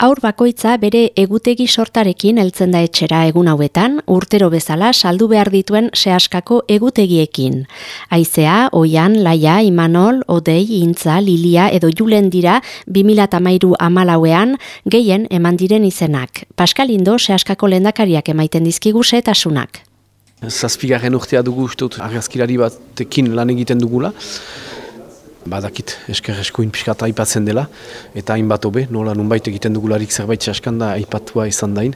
Aur bakoitza bere egutegi sortarekin heltzen da etxera egun hauetan, urtero bezala saldu behar dituen sehaskako egutegiekin. Aizea, oian, laia, imanol, odei, intza, lilia edo julen dira 2008 amalauean gehien eman diren izenak. Paskalindo sehaskako lendakariak emaiten dizkigu setasunak. Zazpigarren urtea dugu, argazkilari batekin lan egiten dugula badakit esker eskuin pixkata aipatzen dela, eta hainbat hobe, nola nunbait egiten dugularik zerbait txaskan da aipatua izan dain.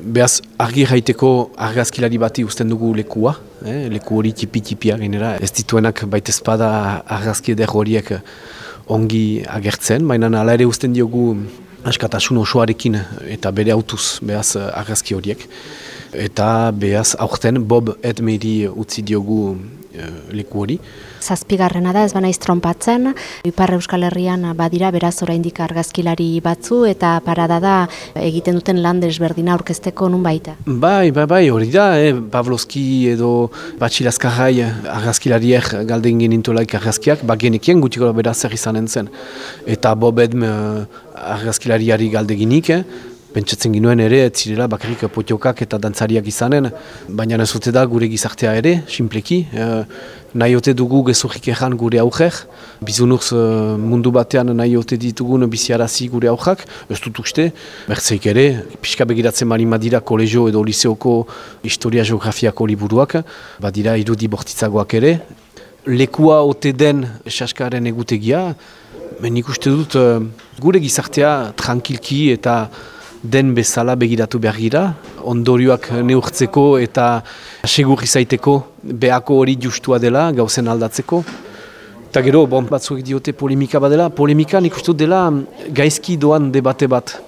Beaz, argi jaiteko argazkilari bati uzten dugu lekua, eh? leku hori tipi-tipia genera, ez dituenak baita espada argazki eder horiek ongi agertzen, baina ala ere uzten diogu askatasun osoarekin eta bere autuz behaz argazki horiek. Eta behaz aurten Bob Edmeri utzi diogu leku hori. Zazpigarrena da ez bana iztrompatzen, Ipar Euskal Herrian badira beraz oraindik argazkilari batzu eta parada da egiten duten lan desberdina aurkezteko nun baita. Bai, bai, bai, hori da, eh? Pavlovski edo Batxilazkarrai argazkilariek galden genintolaik argazkiak, bagenekien gutiko beraz zer izanen zen. Eta Bob Edm uh, argazkilariari galdeginik, eh? Pentsatzen ginuen ere, zirela bakarrik potiokak eta dantzariak izanen, baina ez dute da gure gizartea ere, simpleki. E, nahi ote dugu gezurrik egan gure auger, bizunurz e, mundu batean nahi ote ditugun biziarazi gure augak, ez dut uste, bertzeik ere, pixka begiratzen mani madira kolegio edo liseoko historia geografiako liburuak, badira irudi bortitzagoak ere, lekua ote den esaskaren egutegia, nik uste dut e, gure gizartea tranquilki eta den bezala begiratu behar gira, ondorioak neurtzeko eta segur izaiteko behako hori justua dela, gauzen aldatzeko. Eta gero, bon, batzuk diote polemika badela, polemika nik uste dela gaizki doan debate bat.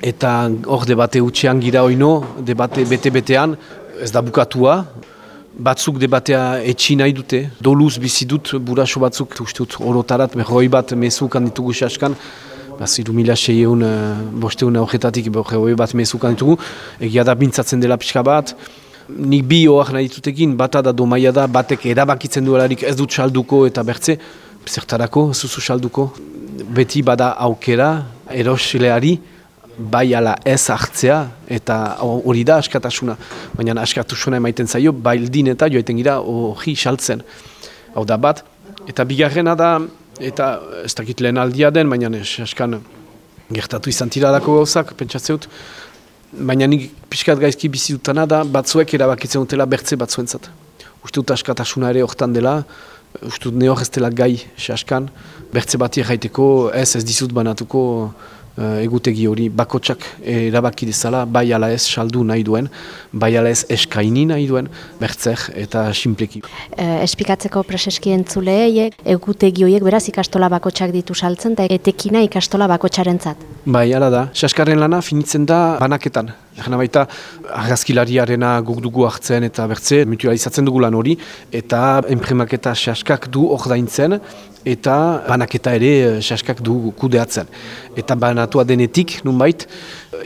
Eta hor debate utxean gira oino, debate bete-betean, ez da bukatua, batzuk debatea etxi nahi dute, doluz bizi dut buraso batzuk, uste dut orotarat, behoi bat mezukan ditugu saskan, Baziru mila sei egun, uh, boste egun horretatik bat mezukan ditugu. Egia da bintzatzen dela pixka bat. Nik bi hoak nahi ditutekin, bata da domaia da, batek erabakitzen duelarik ez dut salduko eta bertze. Zertarako, zuzu salduko. Beti bada aukera, erosileari, bai ala ez hartzea eta hori da askatasuna. Baina askatasuna emaiten zaio, baildin eta joaiten gira hori saltzen. Hau da bat, eta bigarrena da, eta ez dakit lehen aldia den, baina eskan gertatu izan tiralako gauzak, pentsatzeut. Baina nik pixkat gaizki bizi dutana da, batzuek erabakitzen dutela bertze batzuentzat. Uste dut askatasuna ere hortan dela, uste dut neor ez dela gai, askan, bertze bati erraiteko, ez ez dizut banatuko, uh, egutegi hori bakotsak erabaki dezala, bai ala ez saldu nahi duen, bai ala ez eskaini nahi duen, bertzer eta simpleki. Uh, espikatzeko preseski entzule, egutegi horiek beraz ikastola bakotsak ditu saltzen, eta etekina ikastola bakotsaren zat. Bai, ala da. Saskarren lana finitzen da banaketan. Egan baita, argazkilariarena guk dugu hartzen eta bertze, mutualizatzen dugu lan hori, eta enprimaketa saskak du ordaintzen, eta banaketa ere eh, saskak du kudeatzen. Eta banatua denetik, nunbait,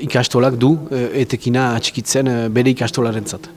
ikastolak du eh, etekina atxikitzen eh, bere ikastolaren zat.